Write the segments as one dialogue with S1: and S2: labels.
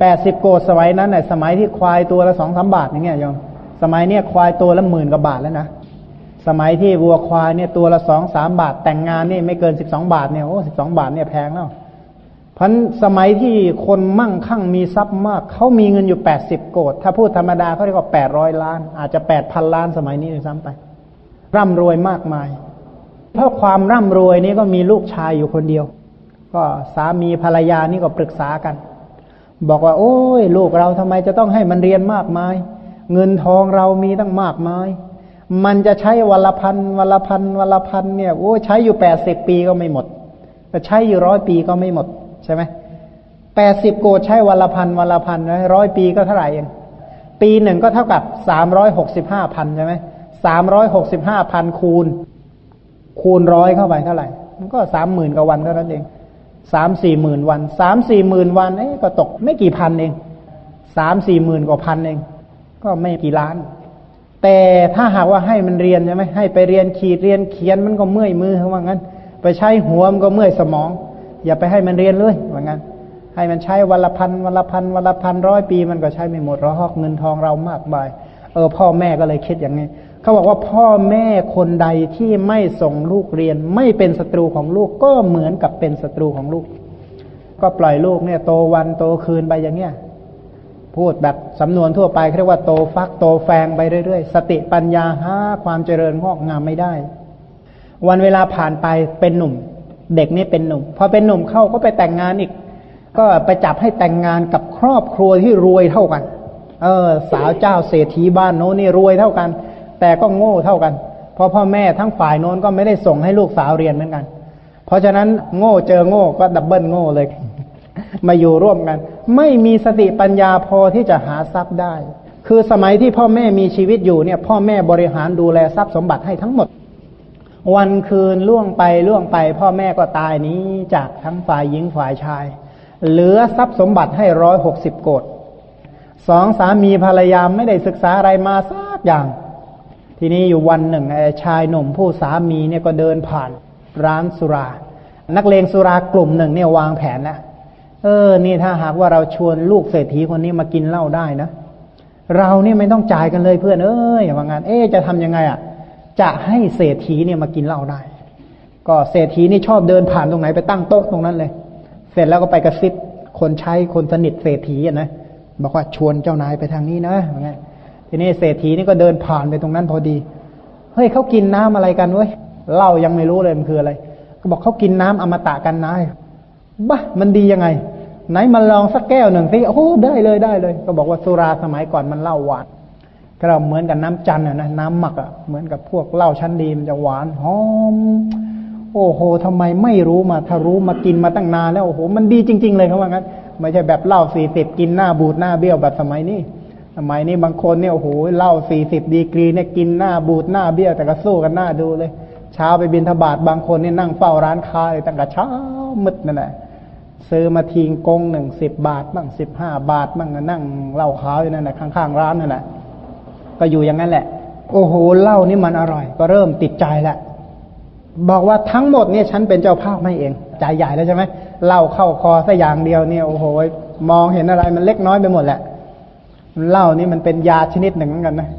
S1: แปดสิบโกดสมัยนั้นน่ะสมัยที่ควายตัวละสองสามบาทอย่างเงี้ยโยมสมัยเนี้ยควายตัวละหมื่นกว่าบาทแล้วนะสมัยที่วัวควายเนี่ยตัวละสองสามบาท แต่งงานนี่ไม่เกินสิบสองบาทเนี่ยโอ้สิบสองบาทเนี่ยแพงแล้วพันสมัยที่คนมั่งคั่งมีทรัพย์มากเขามีเงินอยู่แปดสิบโกดถ้าพูดธรรมดาเขาเรียกว่าแปดร้อยล้าน อาจจะแปดพันล้านสมัยนี้เลยซ้ำไป ร่ำรวยมากมาย เพราะความร่ำรวยนี้ก็มีลูกชายอยู่คนเดียว ก็สามีภรรยานี่ก็ปรึกษากัน บอกว่า โอ้ยลูกเราทำไมจะต้องให้มันเรียนมากมาย เงินทองเรามีตั้งมากมาย มันจะใช้วันละพันวันละพันวันละพันเนี่ยโอ้ใช้อยู่แปดสิบปีก็ไม่หมดแต่ใช้อยู่ร้อยปีก็ไม่หมดใช่ไหมแปดสิบโกดใช้วันละพันวันละพันร้อยปีก็เท่าไหร่เองปีหนึ่งก็เท่ากับสามร้อยหกสิบห้าพันใช่ไหมสามร้อยหกสิบห้าพันคูณ คูณร้อยเข้าไปเท่าไหร่ มันก็สามหมื่นกว่าวันเท่านั้นเอง สามสี่หมื่นวันสามสี่หมื่นวันเอ้ก็ตกไม่กี่พันเองสามสี่หมื่นกว่าพันเอง ก็ไม่กี่ล้าน แต่ถ้าหากว่าให้มันเรียนใช่ไหมให้ไปเรียนขีดเรียนเขียนมันก็เมื่อยมือเขาว่างั้น ไปใช้หัวมันก็เมื่อยสมอง อย่าไปให้มันเรียนเลยว่างั้น ให้มันใช้วันละพันวันละพันวันละพันร้อยปีมันก็ใช้ไม่หมดเราหอกเงินทองเรามากมายเออพ่อแม่ก็เลยคิดอย่างนี้ เขาบอกว่าพ่อแม่คนใดที่ไม่ส่งลูกเรียน ไม่เป็นศัตรูของลูกก็เหมือนกับเป็นศัตรูของลูก ก็ปล่อยลูกเนี่ยโตวันโตคืนไปอย่างเงี้ยพูดแบบสำนวนทั่วไปเรียกว่าโตฟักโตแฟงไปเรื่อยๆ สติปัญญาห้าความเจริญงอกงามไม่ได้ วันเวลาผ่านไปเป็นหนุ่ม เด็กนี่เป็นหนุ่ม พอเป็นหนุ่มเข้าก็ไปแต่งงานอีก ก็ไปจับให้แต่งงานกับครอบครัวที่รวยเท่ากัน เออ สาวเจ้าเศรษฐีบ้านโน้นนี่รวยเท่ากัน แต่ก็โง่เท่ากัน เพราะพ่อแม่ทั้งฝ่ายโน้นก็ไม่ได้ส่งให้ลูกสาวเรียนเหมือนกัน เพราะฉะนั้นโง่เจอโง่ก็ดับเบิลโง่เลย มาอยู่ร่วมกัน ไม่มีสติปัญญาพอที่จะหาทรัพย์ได้ คือสมัยที่พ่อแม่มีชีวิตอยู่เนี่ย พ่อแม่บริหารดูแลทรัพย์สมบัติให้ทั้งหมด วันคืนล่วงไปล่วงไป พ่อแม่ก็ตายนี้จากทั้งฝ่ายหญิงฝ่ายชาย เหลือทรัพย์สมบัติให้ร้อยหกสิบโกดสองสามีภรรยาไม่ได้ศึกษาอะไรมาสักอย่าง ทีนี้อยู่วันหนึ่งชายหนุ่มผู้สามีเนี่ยก็เดินผ่านร้านสุรา นักเลงสุรากลุ่มหนึ่งเนี่ยวางแผนแล้วเออ นี่ถ้าหากว่าเราชวนลูกเศรษฐีคนนี้มากินเหล้าได้นะเราเนี่ยไม่ต้องจ่ายกันเลยเพื่อนเอ้ยว่างานเอ๊จะทํำยังไงอะ จะให้เศรษฐีเนี่ยมากินเหล้าได้ ก็เศรษฐีนี่ชอบเดินผ่านตรงไหนไปตั้งโต๊ะตรงนั้นเลย เสร็จแล้วก็ไปกระซิบคนใช้คนสนิทเศรษฐีนะบอกว่าชวนเจ้านายไปทางนี้นะว่างั้น ทีนี้เศรษฐีนี่ก็เดินผ่านไปตรงนั้นพอดี เฮ้ยเขากินน้ำอะไรกันเว้ยเล่ายังไม่รู้เลยมันคืออะไร ก็บอกเขากินน้ำอมตะกันนายบ้ามันดียังไง ไหนมาลองสักแก้วหนึ่งสิโอ้ได้เลยได้เลย ก็บอกว่าสุราสมัยก่อนมันเล่าหวานก็เราเหมือนกับน้ำจันอะนะน้ำหมักอะเหมือนกับพวกเหล้าชั้นดีมันจะหวานหอม โอ้โหทำไมไม่รู้มาถ้ารู้มากินมาตั้งนานแล้วโอ้โหมันดีจริง ๆ เลยเขาว่างั้นไม่ใช่แบบเหล้าสี่สิบกินหน้าบูดหน้าเบี้ยวแบบสมัยนี้ สมัยนี้บางคนเนี่ยโอ้โหเหล้าสี่สิบดีกรีเนี่ยกินหน้าบูดหน้าเบี้ยวแต่ก็สู้กันหน้าดูเลย เช้าไปบินทบาทบางคนเนี่ยนั่งเฝ้าร้านค้าเลยตั้งแต่เช้ามืดนั่นแหละซื้อมาทิ้งกงหนึ่งสิบบาทบ้างสิบห้าบาทบ้างนั่งเหล้าขาวอยู่นั่นแหละข้างๆร้านนั่นแหละก็อยู่อย่างนั้นแหละ โอ้โหเหล้านี่มันอร่อย ก็เริ่มติดใจแหละบอกว่าทั้งหมดเนี่ยฉันเป็นเจ้าภาพไม่เองใจใหญ่แล้วใช่ไหมเหล้าเข้าคอสัอย่างเดียวเนี่ยโอ้โหมองเห็นอะไรมันเล็กน้อยไปหมดแหละ เหล้านี่มันเป็นยาชนิดหนึ่งเหมือนกันนะ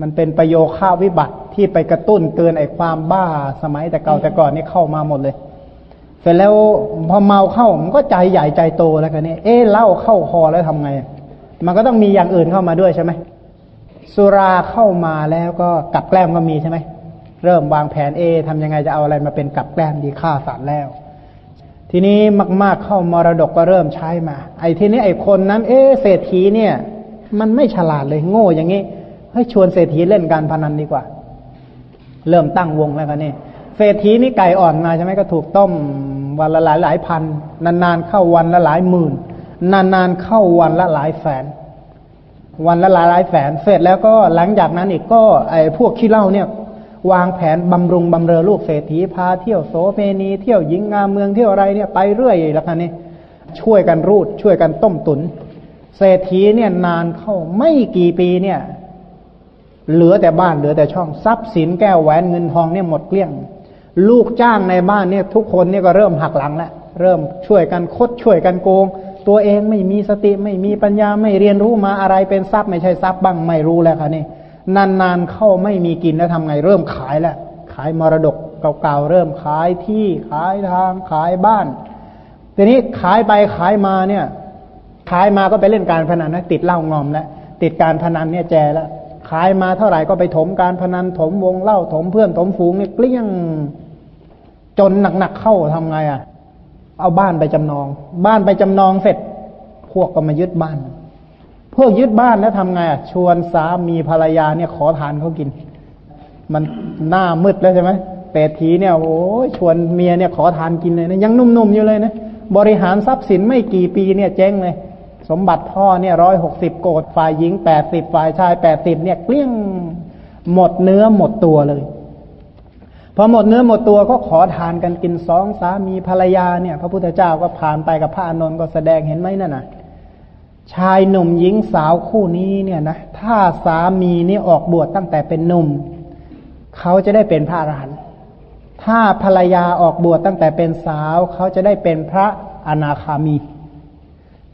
S1: มันเป็นประโยค่าวิบัติที่ไปกระตุ้นเตือนไอ้ความบ้าสมัยแต่เก่าแต่ก่อนนี่เข้ามาหมดเลย เสร็จแล้วพอเมาเข้ามันก็ใจใหญ่ใจโตแล้วกันนี่เอ๊เหล้าเข้าคอแล้วทำไง มันก็ต้องมีอย่างอื่นเข้ามาด้วยใช่ไหมสุราเข้ามาแล้วก็กับแกล้มก็มีใช่ไหมเริ่มวางแผนเอทำยังไงจะเอาอะไรมาเป็นกับแกล้มดีฆ่าสัตว์แล้ว ทีนี้มาก ๆเข้ามรดกก็เริ่มใช้มา ไอ้ทีนี้ไอ้คนนั้น เอเศรษฐีเนี่ย มันไม่ฉลาดเลยโง่อย่างนี้ให้ชวนเศรษฐีเล่นการพนันดีกว่า เริ่มตั้งวงแล้วกันนี่เศรษฐีนี่ไก่อ่อนมาใช่ไหมก็ถูกต้มวันละหลายหลายพัน นานๆเข้าวันละหลายหมื่น นานๆเข้าวันละหลายแสนวันละหลายหลายแสนเสร็จแล้วก็หลังจากนั้นอีกก็ไอ้พวกขี้เหล้าเนี่ยวางแผนบำรุงบำเรอลูกเศรษฐีพาเที่ยวโสเภณีเที่ยวหญิงงามเมืองเที่ยวอะไรเนี่ยไปเรื่อยแล้วกันนี่ช่วยกันรูดช่วยกันต้มตุน เศรษฐีเนี่ยนานเข้าไม่กี่ปีเนี่ย เหลือแต่บ้านเหลือแต่ช่องทรัพย์สินแก้วแหวนเงินทองเนี่ยหมดเกลี้ยง ลูกจ้างในบ้านเนี่ย ทุกคนเนี่ยก็เริ่มหักหลังแล้วเริ่มช่วยกันคดช่วยกันโกง ตัวเองไม่มีสติไม่มีปัญญาไม่เรียนรู้มาอะไรเป็นทรัพย์ไม่ใช่ทรัพย์บ้างไม่รู้แล้วค่ะนี่นานๆเข้าไม่มีกินแล้วทำไงเริ่มขายแล้วขายมรดกเก่าๆเริ่มขายที่ขายทางขายบ้าน ทีนี้ขายไปขายมาเนี่ย ขายมาก็ไปเล่นการพนันนะติดเหล้างอมแล้วติดการพนันเนี่ยแจแล้วขายมาเท่าไหร่ก็ไปถมการพนันถมวงเล่าถมเพื่อนถมฝูงเนี่ยเกลี้ยงจนหนักๆเข้าทำไงอะ เอาบ้านไปจำนอง บ้านไปจำนองเสร็จ พวกก็มายึดบ้าน พวกยึดบ้านแล้วทำไงอะ ชวนสามีภรรยาเนี่ยขอทานเขากิน มันหน้ามืดแล้วใช่ไหมเปรตทีเนี่ยโอ้ยชวนเมียเนี่ยขอทานกินเลยนะยังหนุ่มๆอยู่เลยนะบริหารทรัพย์สินไม่กี่ปีเนี่ยเจ๊งเลย สมบัติพ่อเนี่ยร้อยหกสิบโกดฝ่ายหญิงแปดสิบฝ่ายชายแปดสิบเนี่ยเกลี้ยงหมดเนื้อหมดตัวเลย พอหมดเนื้อหมดตัวก็ขอทานกันกินสองสามีภรรยาเนี่ย พระพุทธเจ้าก็ผ่านไปกับพระอานนท์ก็แสดงเห็นไหมนั่นน่ะชายหนุ่มหญิงสาวคู่นี้เนี่ยนะถ้าสามีนี่ออกบวชตั้งแต่เป็นหนุ่ม เขาจะได้เป็นพระอรหันต์ถ้าภรรยาออกบวชตั้งแต่เป็นสาว เขาจะได้เป็นพระอนาคามี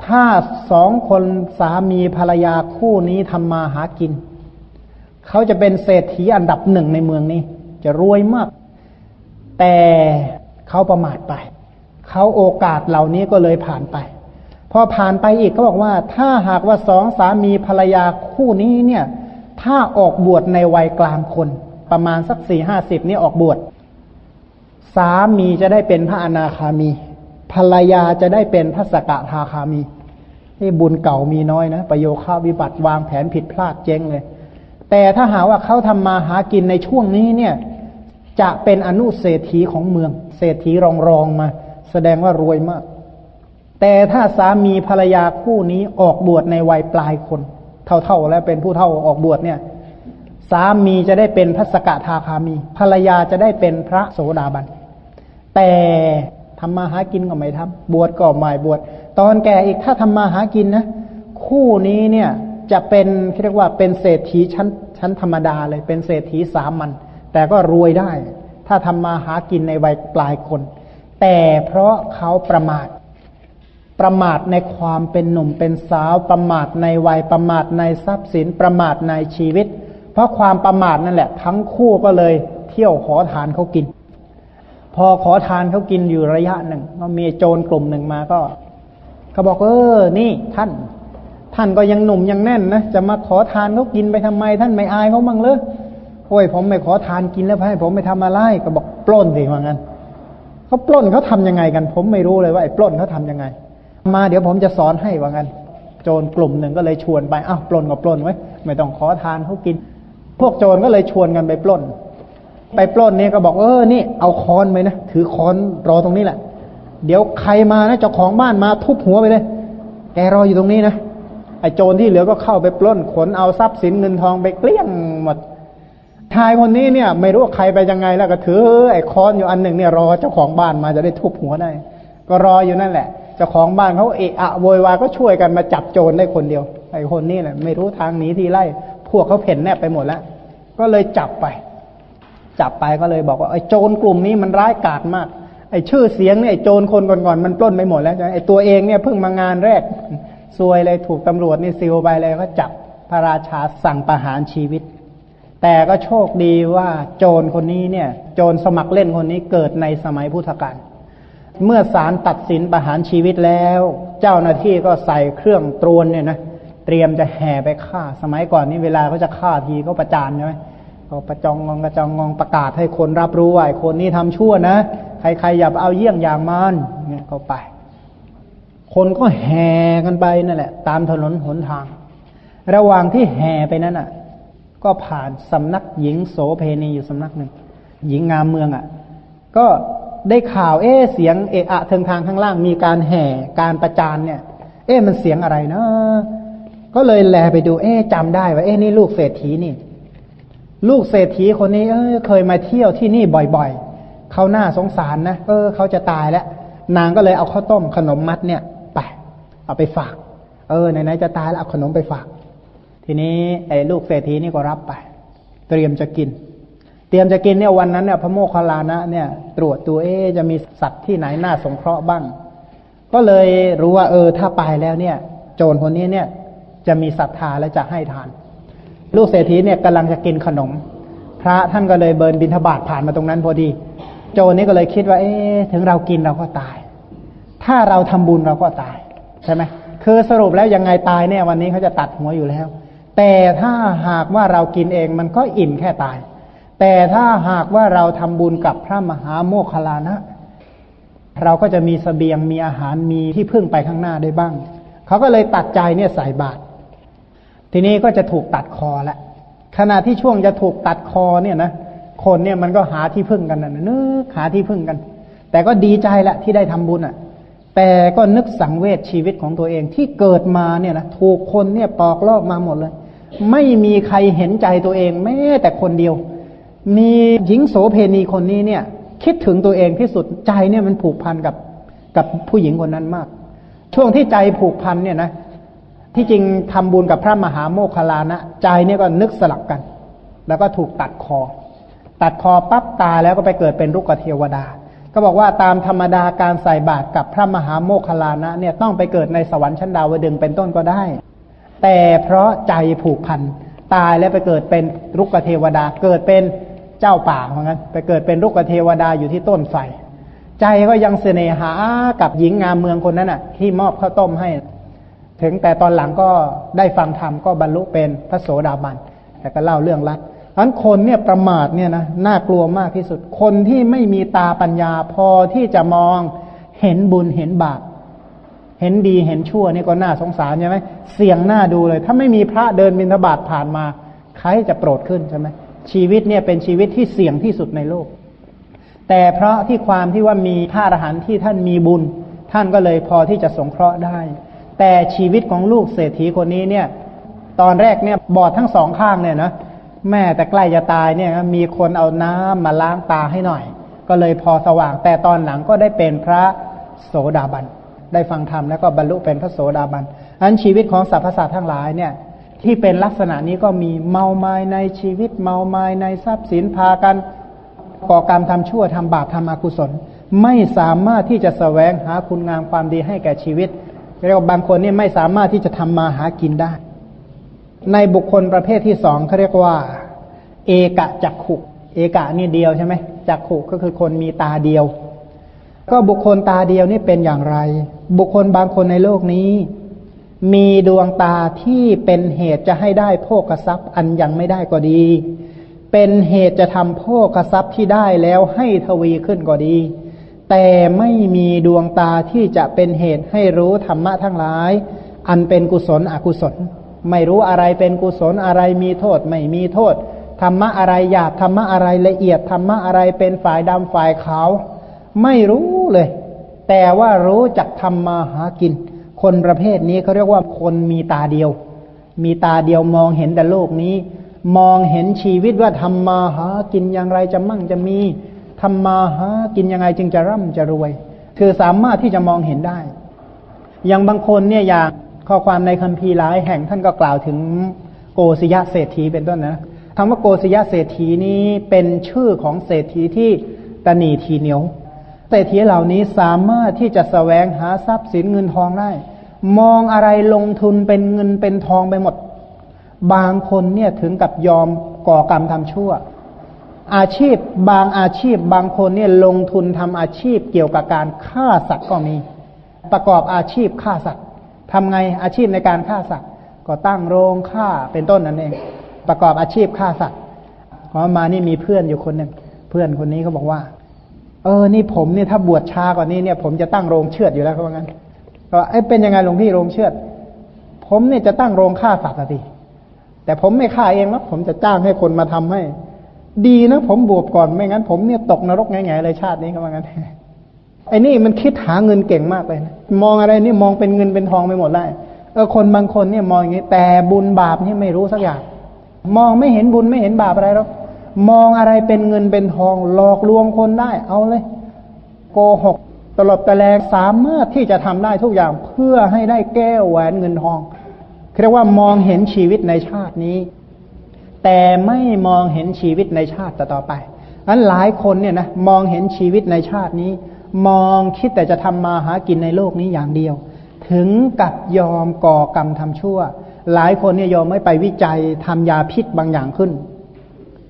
S1: ถ้าสองคนสามีภรรยาคู่นี้ทำมาหากิน เขาจะเป็นเศรษฐีอันดับหนึ่งในเมืองนี้ จะรวยมาก แต่เขาประมาทไป เขาโอกาสเหล่านี้ก็เลยผ่านไป พอผ่านไปอีกเขาบอกว่า ถ้าหากว่าสองสามีภรรยาคู่นี้เนี่ย ถ้าออกบวชในวัยกลางคน ประมาณสักสี่ห้าสิบนี่ออกบวชสามีจะได้เป็นพระอนาคามี ภรรยาจะได้เป็นพระสกทาคามีนี่บุญเก่ามีน้อยนะ ประโยคาวิบัติวางแผนผิดพลาดเจ๊งเลย แต่ถ้าหาว่าเขาทำมาหากินในช่วงนี้เนี่ย จะเป็นอนุเศรษฐีของเมือง เศรษฐีรองรองมา แสดงว่ารวยมาก แต่ถ้าสามีภรรยาคู่นี้ออกบวชในวัยปลายคน เท่าๆแล้วเป็นผู้เท่าออกบวชเนี่ย สามีจะได้เป็นพระสกทาคามี ภรรยาจะได้เป็นพระโสดาบันแต่ ทำมาหากินก็ไม่ทำบวชก็ไม่บวชตอนแก่อีกถ้าทำมาหากินนะ คู่นี้เนี่ยจะเป็นเรียกว่าเป็นเศรษฐีชั้นชั้นธรรมดาเลย เป็นเศรษฐีสามัญแต่ก็รวยได้ ถ้าทำมาหากินในวัยปลายคน แต่เพราะเขาประมาทประมาทในความเป็นหนุ่มเป็นสาว ประมาทในวัยประมาทในทรัพย์สินประมาทในชีวิต เพราะความประมาทนั่นแหละ ทั้งคู่ก็เลยเที่ยวขอทานเขากิน พอขอทานเขากินอยู่ระยะหนึ่งก็มีโจรกลุ่มหนึ่งมาก็เขาบอกเออ นี่ท่าน ท่านก็ยังหนุ่มยังแน่นนะจะมาขอทานเขากินไปทำไม ท่านไม่อายเขาบ้างเลยโอ้ยผมไม่ขอทานกินแล้วให้ผมไม่ทำอะไรก็บอกปล้นสิว่างั้นเขาปล้นเขาทํำยังไงกัน ผมไม่รู้เลยว่าไอ้ปล้นเขาทำยังไง มาเดี๋ยวผมจะสอนให้ว่างั้นโจรกลุ่มหนึ่งก็เลยชวนไปอ้าวปล้นก็ปล้นไว้ไม่ต้องขอทานเขากิน พวกโจรก็เลยชวนกันไปปล้น ไปปล้นนี่ก็บอกเออนี่เอาค้อนไปนะถือค้อนรอตรงนี้แหละ เดี๋ยวใครมานะเจ้าของบ้านมาทุบหัวไปเลย แกรออยู่ตรงนี้นะไอ้โจรที่เหลือก็เข้าไปปล้นขนเอาทรัพย์สินเงินทองไปเกลี้ยงหมดชายคนนี้เนี่ย ไม่รู้ว่าใครไปยังไงแล้วก็ถือไอ้ค้อนอยู่อันหนึ่งเนี่ยรอเจ้าของบ้านมาจะได้ทุบหัวได้ ก็รออยู่นั่นแหละ เจ้าของบ้านเขาเอะอะโวยวายก็ช่วยกันมาจับโจรได้คนเดียว ไอ้คนนี้แหละไม่รู้ทางหนีที่ไล่ พวกเขาเพ่นแนบไปหมดแล้ว ก็เลยจับไป จับไปก็เลยบอกว่าไอ้โจรกลุ่มนี้มันร้ายกาจมาก ไอ้ชื่อเสียงเนี่ยโจรคนก่อนๆมันปล้นไปหมดแล้วไอ้ตัวเองเนี่ยเพิ่งมางานแรกซวยเลยถูกตำรวจนี่ซิลไปเลยก็จับพระราชาสั่งประหารชีวิต แต่ก็โชคดีว่าโจรคนนี้เนี่ย โจรสมัครเล่นคนนี้เกิดในสมัยพุทธกาลเมื่อศาลตัดสินประหารชีวิตแล้ว เจ้าหน้าที่ก็ใส่เครื่องตรวนเนี่ยนะเตรียมจะแห่ไปฆ่าสมัยก่อนนี้เวลาเขาจะฆ่าทีก็ประจานใช่ไหม ก็ประจองงองกระจองงองประกาศให้คนรับรู้ว่าคนนี้ทำชั่วนะ ใครๆอย่าเอาเยี่ยงอย่างมันเนี่ยก็ไป คนก็แห่กันไปนั่นแหละ ตามถนนหนทาง ระหว่างที่แห่ไปนั้นอะ ก็ผ่านสำนักหญิงโสเพณีอยู่สำนักหนึ่งหญิงงามเมืองอะ ก็ได้ข่าวเอ๊เสียงเอะอะเทิงทางข้างล่างมีการแห่การประจานเนี่ย เอ๊มันเสียงอะไรนะก็เลยแลไปดูเอ๊จำได้ว่าเอ๊นี่ลูกเศรษฐีนี่ ลูกเศรษฐีคนนี้เออเคยมาเที่ยวที่นี่บ่อยๆ เขาหน้าสงสารนะ เออเขาจะตายแล้ว นางก็เลยเอาข้าวต้มขนมมัดเนี่ยไปเอาไปฝาก เออไหนๆจะตายแล้วเอาขนมไปฝาก ทีนี้ไอ้ลูกเศรษฐีนี่ก็รับไป เตรียมจะกิน เตรียมจะกินเนี่ยวันนั้นเนี่ยพระโมคคัลลานะเนี่ย ตรวจตัวเอจะมีสัตว์ที่ไหนน่าสงเคราะห์บ้างกก็เลยรู้ว่า เออถ้าไปแล้วเนี่ย โจรคนนี้เนี่ย จะมีศรัทธาและจะให้ทาน ลูกเศรษฐีเนี่ยกำลังจะกินขนม พระท่านก็เลยเบินบินทบาทผ่านมาตรงนั้นพอดี โจนี่ก็เลยคิดว่า เอ๊ะถึงเรากินเราก็ตาย ถ้าเราทำบุญเราก็ตายใช่ไหมคือสรุปแล้วยังไงตายเนี่ยวันนี้เขาจะตัดหัวอยู่แล้ว แต่ถ้าหากว่าเรากินเองมันก็อิ่มแค่ตาย แต่ถ้าหากว่าเราทำบุญกับพระมหาโมคคลานะ เราก็จะมีสเสบียงมีอาหารมีที่พึ่งไปข้างหน้าได้บ้าง เขาก็เลยตัดใจเนี่ยใส่บาตร ทีนี้ก็จะถูกตัดคอแล้วขณะที่ช่วงจะถูกตัดคอเนี่ยนะคนเนี่ยมันก็หาที่พึ่งกันนะนึกหาที่พึ่งกัน แต่ก็ดีใจแหละที่ได้ทำบุญอะ แต่ก็นึกสังเวชชีวิตของตัวเองที่เกิดมาเนี่ยนะถูกคนเนี่ยปอกลอกมาหมดเลย ไม่มีใครเห็นใจตัวเองแม้แต่คนเดียว มีหญิงโสเพณีคนนี้เนี่ย คิดถึงตัวเองที่สุดใจเนี่ยมันผูกพันกับกับผู้หญิงคนนั้นมาก ช่วงที่ใจผูกพันเนี่ยนะ ที่จริงทำบุญกับพระมหาโมคคลานะ ใจเนี่ยก็นึกสลับกัน แล้วก็ถูกตัดคอ ตัดคอปั๊บตาแล้วก็ไปเกิดเป็นลูกเทวดา ก็บอกว่าตามธรรมดาการใส่บาตรกับพระมหาโมคคลานะเนี่ยต้องไปเกิดในสวรรค์ชั้นดาวดึงเป็นต้นก็ได้ แต่เพราะใจผูกพันตายแล้วไปเกิดเป็นรุกเทวดา เกิดเป็นเจ้าป่าเหมือนกันไปเกิดเป็นรุกเทวดาอยู่ที่ต้นไฟใจก็ยังเสน่หากับหญิงงามเมืองคนนั้นอะ ที่มอบข้าวต้มให้ ถึงแต่ตอนหลังก็ได้ฟังธรรมก็บรรลุเป็นพระโสดาบัน แต่ก็เล่าเรื่องลัดอันคนเนี่ยประมาทเนี่ยนะน่ากลัวมากที่สุด คนที่ไม่มีตาปัญญาพอที่จะมองเห็นบุญเห็นบาปเห็นดีเห็นชั่วนี่ก็น่าสงสารใช่ไหมเสี่ยงหน้าดูเลย ถ้าไม่มีพระเดินบิณฑบาตผ่านมา ใครจะโปรดขึ้นใช่ไหมชีวิตเนี่ยเป็นชีวิตที่เสี่ยงที่สุดในโลก แต่เพราะที่ความที่ว่ามีพระอรหันต์ที่ท่านมีบุญ ท่านก็เลยพอที่จะสงเคราะห์ได้ แต่ชีวิตของลูกเศรษฐีคนนี้เนี่ย ตอนแรกเนี่ยบอดทั้งสองข้างเนี่ยนะแม่แต่ใกล้จะตายเนี่ยมีคนเอาน้ำมาล้างตาให้หน่อย ก็เลยพอสว่าง แต่ตอนหลังก็ได้เป็นพระโสดาบัน ได้ฟังธรรมแล้วก็บรรลุเป็นพระโสดาบันอันชีวิตของสรรพสัตว์ทั้งหลายเนี่ยที่เป็นลักษณะนี้ก็มีเมาไม้ในชีวิตเมาไม้ในทรัพย์สินพากันก่อกรรมทำชั่วทำบาปทำอกุศล ไม่สามารถที่จะสแสวงหาคุณงามความดีให้แก่ชีวิต เรียกว่าบางคนนี่ไม่สามารถที่จะทำมาหากินได้ ในบุคคลประเภทที่สองเขาเรียกว่า เอกะจักขุ เอกะนี่เดียวใช่ไหมจักขุก็คือคนมีตาเดียว ก็บุคคลตาเดียวนี่เป็นอย่างไร บุคคลบางคนในโลกนี้ มีดวงตาที่เป็นเหตุจะให้ได้โภกทรัพย์อันยังไม่ได้ก็ดี เป็นเหตุจะทำโภกทรัพย์ที่ได้แล้วให้ทวีขึ้นก็ดี แต่ไม่มีดวงตาที่จะเป็นเหตุให้รู้ธรรมะทั้งหลาย อันเป็นกุศลอกุศล ไม่รู้อะไรเป็นกุศลอะไรมีโทษ ไม่มีโทษธรรมะอะไรหยาบธรรมะอะไรละเอียดธรรมะอะไรเป็นฝ่ายดำฝ่ายขาวไม่รู้เลย แต่ว่ารู้จักทำมาหากิน คนประเภทนี้เขาเรียกว่าคนมีตาเดียว มีตาเดียวมองเห็นแต่โลกนี้ มองเห็นชีวิตว่าทำมาหากินอย่างไรจะมั่งจะมี ทำมาหากินยังไงจึงจะร่ำจะรวย คือสามารถที่จะมองเห็นได้ อย่างบางคนเนี่ยอย่างข้อความในคัมภีร์หลายแห่งท่านก็กล่าวถึงโกศยะเศรษฐีเป็นต้นนะคำว่าโกศยะเศรษฐีนี้เป็นชื่อของเศรษฐีที่ตนีทีเหนียวเศรษฐีเหล่านี้สามารถที่จะสแสวงหาทรัพย์สินเงินทองได้ มองอะไรลงทุนเป็นเงินเป็นทองไปหมด บางคนเนี่ยถึงกับยอมก่อกรรมทำชั่ว อาชีพบางอาชีพบางคนเนี่ยลงทุนทำอาชีพเกี่ยวกับการฆ่าสัตว์ก็มี ประกอบอาชีพฆ่าสัตว์ทำไงอาชีพในการฆ่าสัตว์ก็ตั้งโรงฆ่าเป็นต้นนั่นเอง ประกอบอาชีพฆ่าสัตว์พอมานี่มีเพื่อนอยู่คนหนึ่งเพื่อนคนนี้เขาบอกว่า เออ นี่ผมเนี่ยถ้าบวชช้ากว่านี้เนี่ย ผมจะตั้งโรงเชือดอยู่แล้วเขาบอกงั้นก็ไอ้เป็นยังไงหลวงพี่โรงเชือด ผมเนี่ยจะตั้งโรงฆ่าสัตว์สิแต่ผมไม่ฆ่าเองนะผมจะจ้างให้คนมาทำให้ ดีนะผมบวชก่อนไม่งั้นผมเนี่ยตกนรกไงๆเลยชาตินี้เขาบอกงั้นไอ้นี่มันคิดหาเงินเก่งมากเลยนะมองอะไรนี่มองเป็นเงินเป็นทองไปหมดได้เออคนบางคนเนี่ยมองอย่างนี้แต่บุญบาปนี่ไม่รู้สักอย่าง มองไม่เห็นบุญไม่เห็นบาปอะไรหรอกมองอะไรเป็นเงินเป็นทองหลอกลวงคนได้ เอาเลย โกหกตลบตะแลงสามารถที่จะทำได้ทุกอย่างเพื่อให้ได้แก้วแหวนเงินทองเรียกว่ามองเห็นชีวิตในชาตินี้ แต่ไม่มองเห็นชีวิตในชาติต่อไปอันหลายคนเนี่ยนะมองเห็นชีวิตในชาตินี้ มองคิดแต่จะทำมาหากินในโลกนี้อย่างเดียว ถึงกับยอมก่อกรรมทำชั่ว หลายคนเนี่ยยอมไม่ไปวิจัยทำยาพิษบางอย่างขึ้น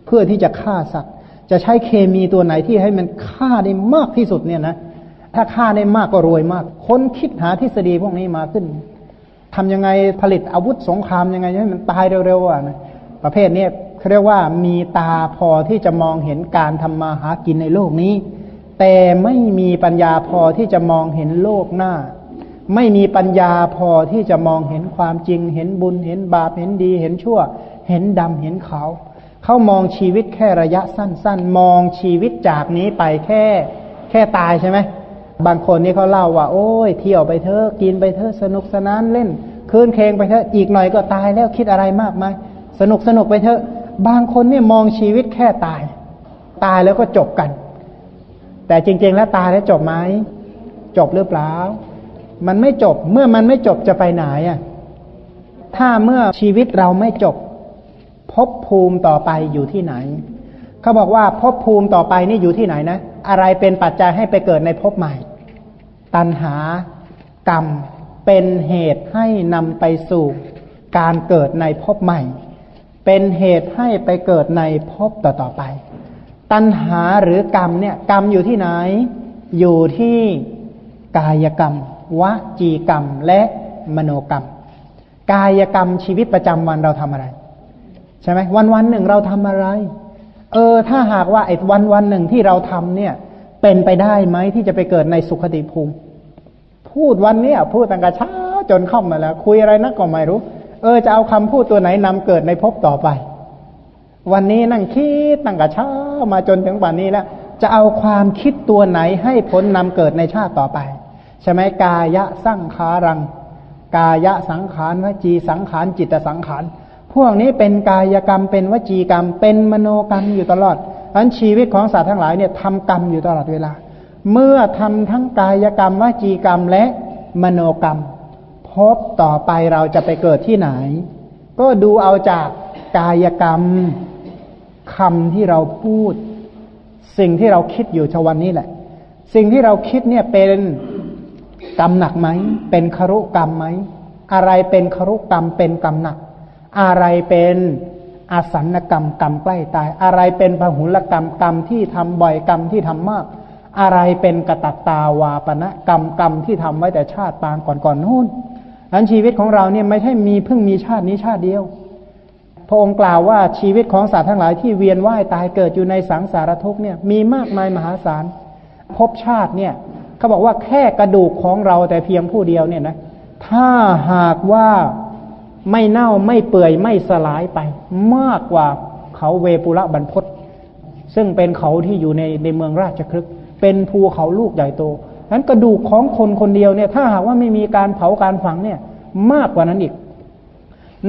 S1: เพื่อที่จะฆ่าสัตว์ จะใช้เคมีตัวไหนที่ให้มันฆ่าได้มากที่สุดเนี่ยนะถ้าฆ่าได้มากก็รวยมาก คนคิดหาทฤษฎีพวกนี้มาขึ้นทำยังไงผลิตอาวุธสงครามยังไงให้มันตายเร็วๆอะนะ ประเภทนี้เขาเรียกว่ามีตาพอที่จะมองเห็นการทำมาหากินในโลกนี้ แต่ไม่มีปัญญาพอที่จะมองเห็นโลกหน้า ไม่มีปัญญาพอที่จะมองเห็นความจริง เห็นบุญเห็นบาปเห็นดี เห็นชั่ว เห็นดำเห็นขาวเขามองชีวิตแค่ระยะสั้น ๆ มองชีวิตจากนี้ไปแค่แค่ตายใช่ไหมบางคนนี่เขาเล่าว่า โอ้ยเที่ยวไปเถอะกินไปเถอะสนุกสนานเล่นคืนเคงไปเถอะอีกหน่อยก็ตายแล้วคิดอะไรมากมาย สนุกสนุกไปเถอะ บางคนเนี่ยมองชีวิตแค่ตาย ตายแล้วก็จบกัน แต่จริง ๆ แล้วตายแล้วจบไหมจบหรือเปล่า มันไม่จบเมื่อมันไม่จบจะไปไหนอะถ้าเมื่อชีวิตเราไม่จบภพภูมิต่อไปอยู่ที่ไหน เขาบอกว่าภพภูมิต่อไปนี่อยู่ที่ไหนนะ อะไรเป็นปัจจัยให้ไปเกิดในภพใหม่ ตัณหากรรมเป็นเหตุให้นำไปสู่การเกิดในภพใหม่ เป็นเหตุให้ไปเกิดในภพต่อๆไป ตัณหาหรือกรรมเนี่ย กรรมอยู่ที่ไหน อยู่ที่กายกรรมวจีกรรมและมโนกรรม กายกรรมชีวิตประจำวันเราทำอะไร ใช่ไหมวันวันหนึ่งเราทำอะไร เออ ถ้าหากว่าไอ้วันวันหนึ่งที่เราทำเนี่ย เป็นไปได้ไหมที่จะไปเกิดในสุขติภูมิ พูดวันเนี้ยพูดตั้งแต่เช้าจนค่ำมาแล้ว คุยอะไรนักก็ไม่รู้ ออจะเอาคำพูดตัวไหนนำเกิดในภพต่อไป วันนี้นั่งคิดตั้งแต่เช้ามาจนถึงวันนี้แล้วจะเอาความคิดตัวไหนให้ผลนำเกิดในชาติต่อไปใช่ไหมกายะสังขารัง กายะสังขารวจีสังขารจิตสังขารพวกนี้เป็นกายกรรมเป็นวจีกรรม เป็นมโนกรรมอยู่ตลอดอันชีวิตของสัตว์ทั้งหลายเนี่ยทำกรรมอยู่ตลอดเวลา เมื่อทำทั้งกายกรรมวจีกรรมและมโนกรรม พบต่อไปเราจะไปเกิดที่ไหน ก็ดูเอาจากกายกรรมคำที่เราพูด สิ่งที่เราคิดอยู่ชวันนี้แหละ สิ่งที่เราคิดเนี่ยเป็นกรรมหนักไหม เป็นครุกรรมไหม อะไรเป็นครุกรรมเป็นกรรมหนัก อะไรเป็นอาสันกรรมกรรมใกล้ตาย อะไรเป็นพหุลกรรมกรรมที่ทำบ่อยกรรมที่ทำมาก อะไรเป็นกระตักตาวาปณะกรรมกรรมที่ทำไว้แต่ชาติปางก่อนๆนู่น อันชีวิตของเราเนี่ยไม่ใช่มีเพิ่งมีชาตินี้ชาติเดียว พระองค์กล่าวว่าชีวิตของสัตว์ทั้งหลายที่เวียนว่ายตายเกิดอยู่ในสังสารทุกเนี่ยมีมากมายมหาศาลภพชาติเนี่ยเขาบอกว่าแค่กระดูกของเราแต่เพียงผู้เดียวเนี่ยนะถ้าหากว่าไม่เน่าไม่เปื่อยไม่สลายไป มากกว่าเขาเวปุระบรรพศซึ่งเป็นเขาที่อยู่ในในเมืองราชครึก เป็นภูเขาลูกใหญ่โต นั้นกระดูกของคนคนเดียวเนี่ย ถ้าหากว่าไม่มีการเผาการฝังเนี่ย มากกว่านั้นอีก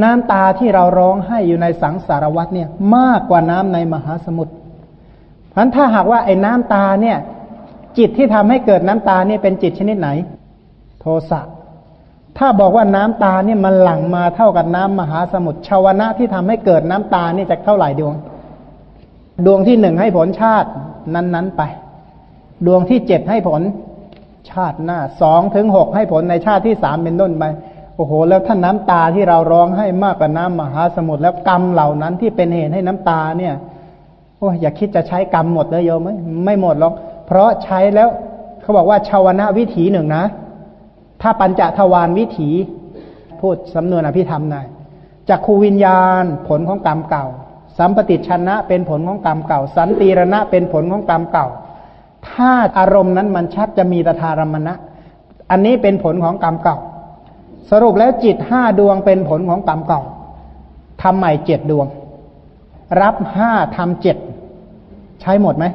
S1: น้ำตาที่เราร้องให้อยู่ในสังสารวัตเนี่ย มากกว่าน้ำในมหาสมุทรเพราะถ้าหากว่าไอ้น้ำตาเนี่ย จิตที่ทำให้เกิดน้ำตาเนี่ยเป็นจิตชนิดไหน โทสะถ้าบอกว่าน้ำตาเนี่ยมันหลั่งมาเท่ากับน้ำมหาสมุทรชาวนะที่ทำให้เกิดน้ำตาเนี่ยจะเท่าไหร่ดวง ดวงที่หนึ่งให้ผลชาตินั้นๆไป ดวงที่เจ็ดให้ผล ชาติหน้าสองถึงหกให้ผลในชาติที่สามเป็นต้นไปโอ้โห แล้วท่านน้ำตาที่เราร้องให้มากกว่าน้ำมหาสมุทรแล้วกรรมเหล่านั้นที่เป็นเหตุให้น้ำตาเนี่ยโอ้อย่าคิดจะใช้กรรมหมดเลยโยมไหมไม่หมดหรอก เพราะใช้แล้วเขาบอกว่าชาวนะวิถีหนึ่งนะ ถ้าปัญจทวารวิถี พูดสำนวนอภิธรรมนายจากคูวิญญาณผลของกรรมเก่า สัมปติชนะเป็นผลของกรรมเก่า สันติรณะเป็นผลของกรรมเก่า ถ้าอารมณ์นั้นมันชัดจะมีตถารมณะ อันนี้เป็นผลของกรรมเก่า สรุปแล้วจิตห้าดวงเป็นผลของกรรมเก่าทำใหม่เจ็ดดวง รับห้าทำเจ็ดใช้หมดไหม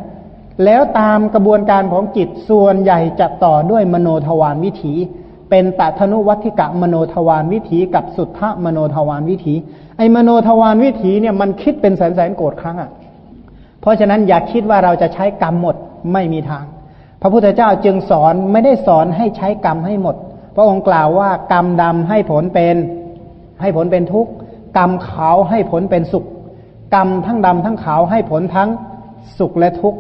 S1: แล้วตามกระบวนการของจิตส่วนใหญ่จะต่อด้วยมโนทวารวิถี เป็นตธนุวัติกะมโนทวารวิถีกับสุทธะมโนทวารวิถี ไอ้มโนทวารวิถีเนี่ยมันคิดเป็นแสนแสนโกรธครั้งอะ่ะ เพราะฉะนั้นอย่าคิดว่าเราจะใช้กรรมหมด ไม่มีทาง พระพุทธเจ้าจึงสอนไม่ได้สอนให้ใช้กรรมให้หมด พระองค์กล่าวว่ากรรมดำให้ผลเป็นให้ผลเป็นทุกข์กรรมขาวให้ผลเป็นสุข กรรมทั้งดำทั้งขาวให้ผลทั้งสุขและทุกข์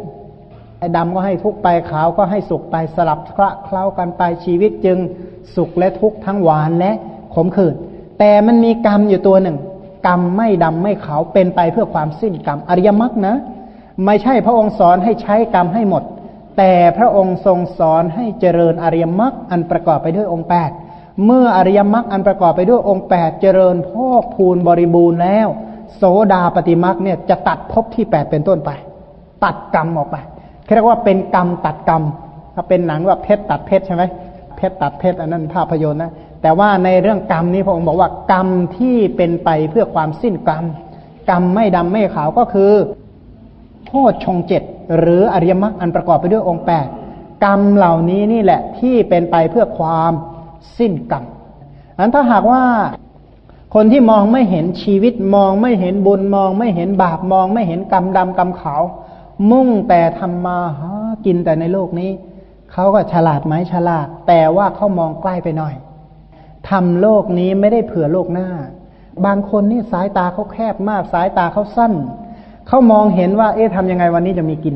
S1: ไอ้ดำก็ให้ทุกข์ไปขาวก็ให้สุขไปสลับคละเคล้ากันไปชีวิตจึงสุขและทุกข์ทั้งหวานและขมขื่นแต่มันมีกรรมอยู่ตัวหนึ่ง กรรมไม่ดำไม่ขาวเป็นไปเพื่อความสิ้นกรรมอริยมรรคนะ ไม่ใช่พระองค์สอนให้ใช้กรรมให้หมด แต่พระองค์ทรงสอนให้เจริญอริยมรรคอันประกอบไปด้วยองค์แปดเมื่ออริยมรรคอันประกอบไปด้วยองค์แปดเจริญพอกพูนบริบูรณ์แล้ว โสดาปฏิมรรคเนี่ยจะตัดภพที่แปดเป็นต้นไป ตัดกรรมออกไปเรียกว่าเป็นกรรมตัดกรรม ถ้าเป็นหนังว่าเพชรตัดเพชรใช่ไหมเพชรตัดเพชรอันนั้นภาพยนตร์นะแต่ว่าในเรื่องกรรมนี้พระองค์บอกว่ากรรมที่เป็นไปเพื่อความสิ้นกรรม กรรมไม่ดำไม่ขาวก็คือ โทษชงเจ็ดหรืออริยมรรคอันประกอบไปด้วยองค์แปดกรรมเหล่านี้นี่แหละที่เป็นไปเพื่อความสิ้นกรรมอันถ้าหากว่าคนที่มองไม่เห็นชีวิตมองไม่เห็นบุญมองไม่เห็นบาปมองไม่เห็นกรรมดำกรรมขาว มุ่งแต่ทำมาหากินแต่ในโลกนี้เขาก็ฉลาดไหมฉลาด แต่ว่าเขามองใกล้ไปหน่อยทำโลกนี้ไม่ได้เผื่อโลกหน้า บางคนนี่สายตาเขาแคบมากสายตาเขาสั้น เขามองเห็นว่า เอ๊ะทำยังไงวันนี้จะมีกิน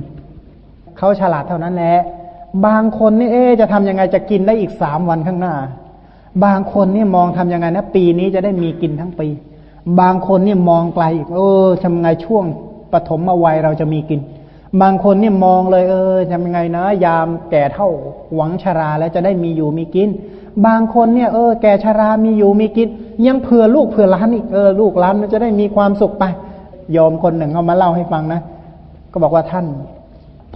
S1: เขาฉลาดเท่านั้นแหละ บางคนนี่เอ๊ะจะทำยังไงจะกินได้อีกสามวันข้างหน้า บางคนนี่มองทํำยังไงนะปีนี้จะได้มีกินทั้งปี บางคนนี่มองไกลอีกเออทำไงช่วงปฐมวัยเราจะมีกิน บางคนนี่มองเลยเออทำยังไงนะ ยามแก่เท่าหวังชราแล้วจะได้มีอยู่มีกิน บางคนเนี่ยเออแก่ชรามีอยู่มีกิน ยังเผื่อลูกเผื่อล้านอีกเออลูกล้านมันจะได้มีความสุขไป ยอมคนหนึ่งเขามาเล่าให้ฟังนะ ก็บอกว่าท่าน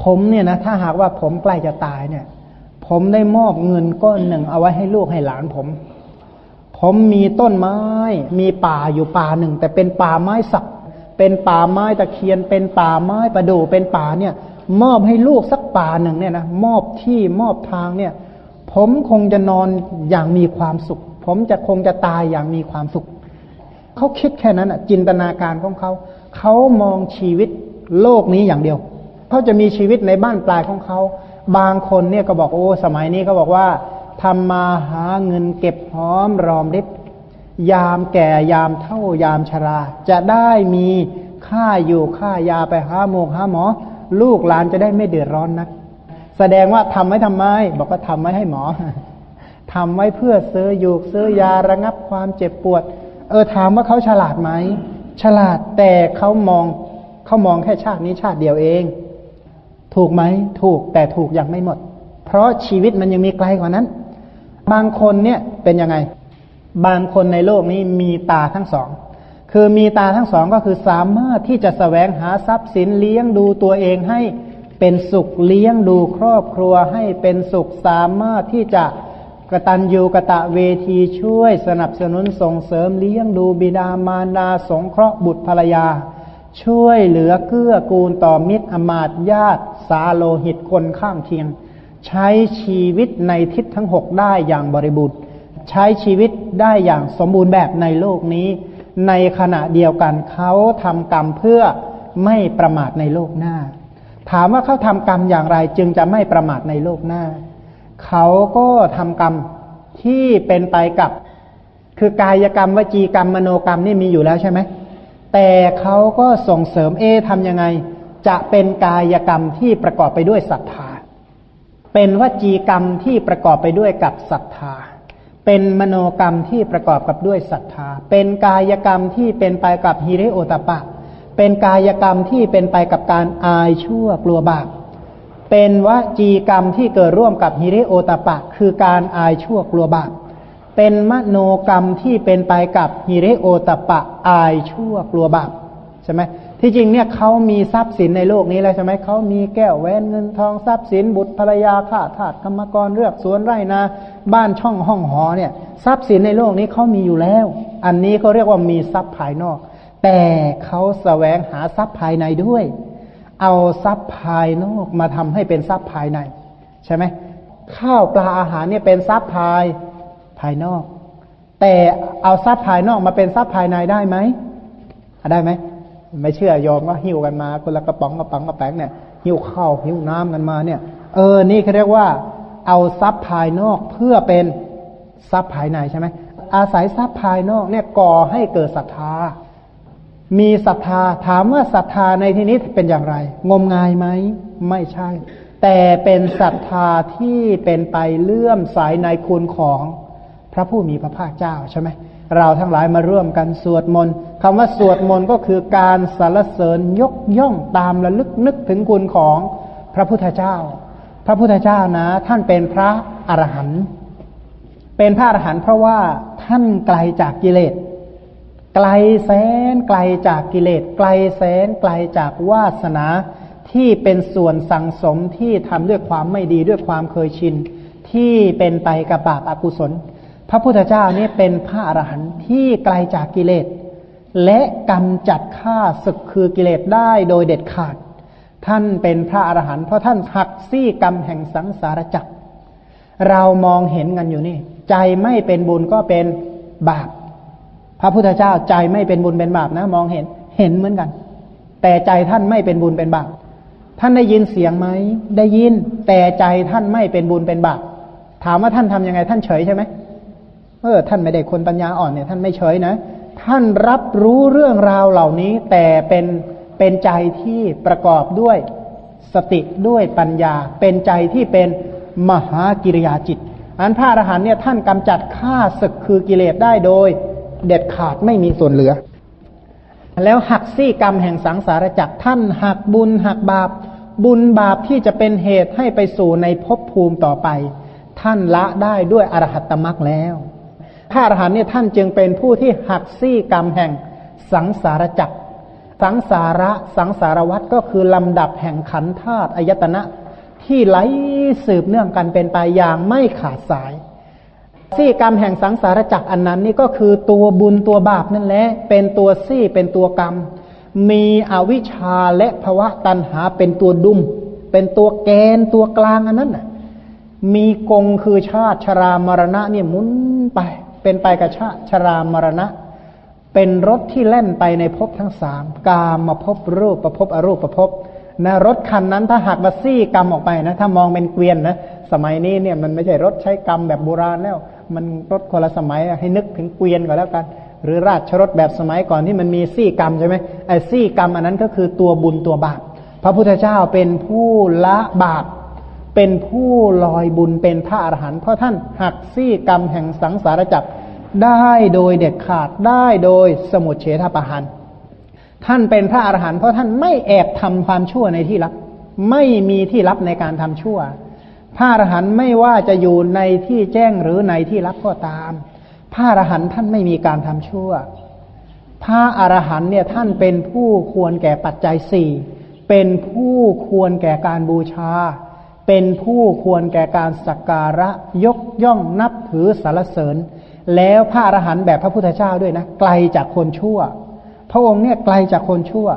S1: ผมเนี่ยนะถ้าหากว่าผมใกล้จะตายเนี่ย ผมได้มอบเงินก้อนหนึ่งเอาไว้ให้ลูกให้หลานผม ผมมีต้นไม้ มีป่าอยู่ป่าหนึ่ง แต่เป็นป่าไม้สัก เป็นป่าไม้ตะเคียน เป็นป่าไม้ประดู่เป็นป่าเนี่ย มอบให้ลูกสักป่าหนึ่งเนี่ยนะมอบที่มอบทางเนี่ย ผมคงจะนอนอย่างมีความสุข ผมจะคงจะตายอย่างมีความสุขเขาคิดแค่นั้นอะ จินตนาการของเขา เขามองชีวิตโลกนี้อย่างเดียวเขาจะมีชีวิตในบ้านปลายของเขา บางคนเนี่ยก็บอกโอ้สมัยนี้เขาบอกว่าทำมาหาเงินเก็บหอมรอมริบยามแก่ยามเท่ายามชรา จะได้มีค่าอยู่ค่ายาไปหาโมกหาหมอ ลูกหลานจะได้ไม่เดือดร้อนนัก แสดงว่าทำไว้ทำไม บอกว่าทำไว้ให้หมอทำไว้เพื่อซื้ออยู่ซื้อยาระงับความเจ็บปวด เออถามว่าเขาฉลาดไหม ฉลาดแต่เขามองเขามองแค่ชาตินี้ชาติเดียวเอง ถูกไหมถูกแต่ถูกยังไม่หมด เพราะชีวิตมันยังมีไกลกว่านั้น บางคนเนี่ยเป็นยังไง บางคนในโลกนี้มีตาทั้งสอง คือมีตาทั้งสองก็คือสามารถที่จะสแสวงหาทรัพย์สินเลี้ยงดูตัวเองให้เป็นสุขเลี้ยงดูครอบครัวให้เป็นสุขสามารถที่จะ กระตันยูกะตะเวทีช่วยสนับสนุนส่งเสริมเลี้ยงดูบิดามารดาสงเคราะห์บุตรภรรยา ช่วยเหลือเกื้อกูลต่อมิตรอมาตญาติ สาโลหิตคนข้างเคียง ใช้ชีวิตในทิศทั้งหกได้อย่างบริบูรณ์ใช้ชีวิตได้อย่างสมบูรณ์แบบในโลกนี้ ในขณะเดียวกันเขาทำกรรมเพื่อไม่ประมาทในโลกหน้า ถามว่าเขาทำกรรมอย่างไรจึงจะไม่ประมาทในโลกหน้า เขาก็ทำกรรมที่เป็นไปกับ คือกายกรรมวจีกรรมมโนกรรมนี่มีอยู่แล้วใช่ไหมแต่เขาก็ส่งเสริมเอทำยังไง จะเป็นกายกรรมที่ประกอบไปด้วยศรัทธา เป็นวจีกรรมที่ประกอบไปด้วยกับศรัทธา เป็นมโนกรรมที่ประกอบกับด้วยศรัทธา เป็นกายกรรมที่เป็นไปกับฮิริโอตปะ เป็นกายกรรมที่เป็นไปกับการอายชั่วกลัวบาป เป็นวจีกรรมที่เกิดร่วมกับฮิริโอตปะ คือการอายชั่วกลัวบาปเป็นมโนกรรมที่เป็นไปกับฮิริโอตปะอายชั่วกลัวบาปใช่ไหมที่จริงเนี่ยเขามีทรัพย์สินในโลกนี้แล้วใช่ไหมเขามีแก้วแหวนเงินทองทรัพย์สินบุตรภรรยาข้าทาสกรรมกรเลือกสวนไร่นาบ้านช่องห้องหอเนี่ย ทรัพย์สินในโลกนี้เขามีอยู่แล้ว อันนี้เขาเรียกว่ามีทรัพย์ภายนอก แต่เขาสแสวงหาทรัพย์ภายในด้วย เอาทรัพย์ภายนอกมาทำให้เป็นทรัพย์ภายใน ใช่ไหมข้าวปลาอาหารเนี่ยเป็นทรัพย์ภายภายนอก แต่เอาทรัพย์ภายนอกมาเป็นทรัพย์ภายในได้ไหมได้ไหมไม่เชื่อยอมก็หิวกันมา คนละกระป๋องกระป๋องกระแป้งเนี่ยหิวข้าวหิวน้ำกันมาเนี่ย เออนี่เขาเรียกว่า เอาทรัพย์ภายนอกเพื่อเป็นทรัพย์ภายในใช่ไหมอาศัยทรัพย์ภายนอกเนี่ยก่อให้เกิดศรัทธา มีศรัทธาถามว่าศรัทธาในที่นี้เป็นอย่างไร งมงายไหมไม่ใช่ แต่เป็นศรัทธาที่เป็นไปเลื่อมสายในคุณของพระผู้มีพระภาคเจ้าใช่ไหมเราทั้งหลายมาร่วมกันสวดมนต์คำว่าสวดมนต์ก็คือการสรรเสริญยกย่องตามระลึกนึกถึงคุณของพระพุทธเจ้า พระพุทธเจ้านะ ท่านเป็นพระอรหันต์เป็นพระอรหันต์เพราะว่าท่านไกลจากกิเลส ไกลแสนไกลจากกิเลส ไกลแสนไกลจากวาสนาที่เป็นส่วนสังสมที่ทำด้วยความไม่ดีด้วยความเคยชิน ที่เป็นไปกับบาปอากุศล พระพุทธเจ้านี่เป็นพระอรหันต์ที่ไกลจากกิเลส และกำจัดฆ่าศึกคือกิเลสได้โดยเด็ดขาด ท่านเป็นพระอรหันต์เพราะท่านหักซี่กรรมแห่งสังสารจักรเรามองเห็นกันอยู่นี่ ใจไม่เป็นบุญก็เป็นบาป พระพุทธเจ้าใจไม่เป็นบุญเป็นบาปนะ มองเห็นเห็นเหมือนกัน แต่ใจท่านไม่เป็นบุญเป็นบาปท่านได้ยินเสียงไหมได้ยิน แต่ใจท่านไม่เป็นบุญเป็นบาปถามว่าท่านทํำยังไงท่านเฉยใช่ไหมเออท่านไม่ได้คนปัญญาอ่อนเนี่ยท่านไม่เฉยนะ ท่านรับรู้เรื่องราวเหล่านี้ แต่เป็นเป็นใจที่ประกอบด้วยสติด้วยปัญญา เป็นใจที่เป็นมหากิริยาจิต อันพระอรหันเนี่ยท่านกำจัดฆ่าศึกคือกิเลสได้โดย เด็ดขาดไม่มีส่วนเหลือ แล้วหักซี่กรรมแห่งสังสารจักรท่านหักบุญหักบาป บุญบาปที่จะเป็นเหตุให้ไปสู่ในภพภูมิต่อไป ท่านละได้ด้วยอรหัตตมรักแล้วพระอรหันต์เนี่ยท่านจึงเป็นผู้ที่หักซี่กรรมแห่งสังสารจักรสังสาระสังสารวัตก็คือลำดับแห่งขันธาตุอายตนะ ที่ไหลสืบเนื่องกันเป็นไปอย่างไม่ขาดสาย ซี่กรรมแห่งสังสารจักรอันนั้นนี่ก็คือตัวบุญตัวบาปนั่นแหละเป็นตัวซี่เป็นตัวกรรม มีอวิชชาและภวะตันหาเป็นตัวดุมเป็นตัวแกนตัวกลางอันนั้นน่ะมีกงคือชาติชรามรณะเนี่ยมุนไป เป็นไปกับชาติชรามรณะ เป็นรถที่แล่นไปในภพทั้งสามกามมาพบรูปประพบอรูปประพบนะรถคันนั้นถ้าหากมาซี่กรรมออกไปนะ ถ้ามองเป็นเกวียนนะสมัยนี้เนี่ยมันไม่ใช่รถใช้กรรมแบบโบราณแล้ว มันรถคนละสมัยให้นึกถึงเกวียนก็แล้วกัน หรือราชรถแบบสมัยก่อนที่มันมีซี่กรรมใช่ไหมไอ้ซี่กรรมอันนั้นก็คือตัวบุญตัวบาปพระพุทธเจ้าเป็นผู้ละบาปเป็นผู้ลอยบุญเป็นพระอรหันต์เพราะท่านหักซี่กรรมแห่งสังสารจักรได้โดยเด็ดขาดได้โดยสมุทเฉทประหารท่านเป็นพระอรหันต์เพราะท่านไม่แอบทำความชั่วในที่ลับ ไม่มีที่ลับในการทำชั่ว พระอรหันต์ไม่ว่าจะอยู่ในที่แจ้งหรือในที่รับก็ตาม พระอรหันต์ท่านไม่มีการทำชั่ว พระอรหันต์เนี่ยท่านเป็นผู้ควรแก่ปัจจัยสี่ เป็นผู้ควรแก่การบูชา เป็นผู้ควรแก่การสักการะยกย่องนับถือสารเสริญ แล้วพระอรหันต์แบบพระพุทธเจ้าด้วยนะ ไกลจากคนชั่ว พระองค์เนี่ยไกลจากคนชั่ว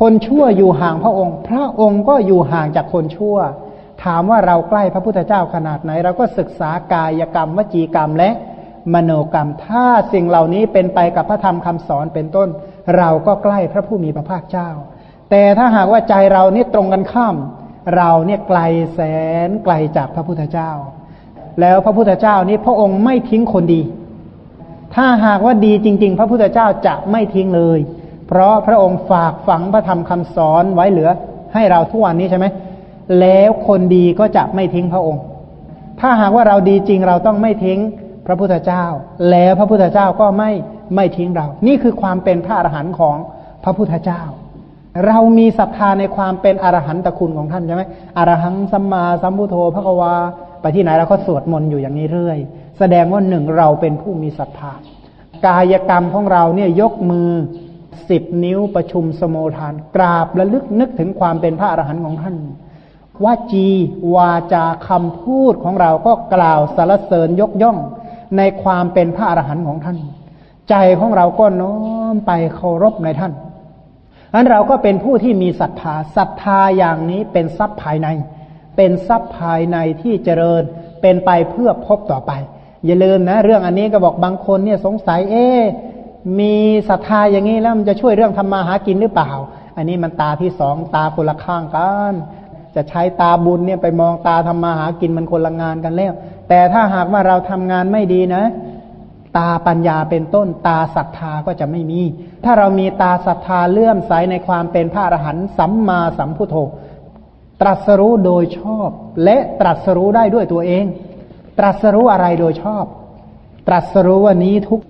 S1: คนชั่วอยู่ห่างพระองค์ พระองค์ก็อยู่ห่างจากคนชั่ว ถามว่าเราใกล้พระพุทธเจ้าขนาดไหน เราก็ศึกษากายกรรมวจีกรรมและมโนกรรม ถ้าสิ่งเหล่านี้เป็นไปกับพระธรรมคำสอนเป็นต้น เราก็ใกล้พระผู้มีพระภาคเจ้า แต่ถ้าหากว่าใจเรานี่ตรงกันข้าม เราเนี่ยไกลแสนไกลจากพระพุทธเจ้า แล้วพระพุทธเจ้านี้พระองค์ไม่ทิ้งคนดี ถ้าหากว่าดีจริง ๆ พระพุทธเจ้าจะไม่ทิ้งเลย เพราะพระองค์ฝากฝังพระธรรมคำสอนไว้เหลือให้เราทุกวันนี้ใช่ไหม แล้วคนดีก็จะไม่ทิ้งพระองค์ ถ้าหากว่าเราดีจริงเราต้องไม่ทิ้งพระพุทธเจ้า แล้วพระพุทธเจ้าก็ไม่ไม่ทิ้งเรา นี่คือความเป็นพระอรหันต์ของพระพุทธเจ้า เรามีศรัทธาในความเป็นอรหันตคุณของท่านใช่ไหมอรหังสัมมาสัมพุทโธพระกวาไปที่ไหนเราก็สวดมนต์อยู่อย่างนี้เรื่อย แสดงว่าหนึ่งเราเป็นผู้มีศรัทธากายกรรมของเราเนี่ยยกมือสิบนิ้วประชุมสมโภทาน กราบและลึกนึกถึงความเป็นพระอรหันต์ของท่าน วาจี วาจาคำพูดของเราก็กล่าวสรรเสริญยกย่องในความเป็นพระอรหันต์ของท่าน ใจของเราก็น้อมไปเคารพในท่านอันเราก็เป็นผู้ที่มีศรัทธาศรัทธาอย่างนี้เป็นทรัพย์ภายใน เป็นทรัพย์ภายในที่เจริญเป็นไปเพื่อพบต่อไป อย่าลืมนะ เรื่องอันนี้ก็บอกบางคนเนี่ยสงสัย เอ๊มีศรัทธาอย่างนี้แล้วมันจะช่วยเรื่องทำมาหากินหรือเปล่า อันนี้มันตาที่สองตาคนละข้างกัน จะใช้ตาบุญเนี่ยไปมองตาทำมาหากินมันคนละงานกันแล้ว แต่ถ้าหากว่าเราทำงานไม่ดีนะ ตาปัญญาเป็นต้นตาศรัทธาก็จะไม่มี ถ้าเรามีตาศรัทธาเลื่อมใสในความเป็นพระอรหันต์สัมมาสัมพุทโธตรัสรู้โดยชอบ และตรัสรู้ได้ด้วยตัวเอง ตรัสรู้อะไรโดยชอบ ตรัสรู้ว่านี้ทุก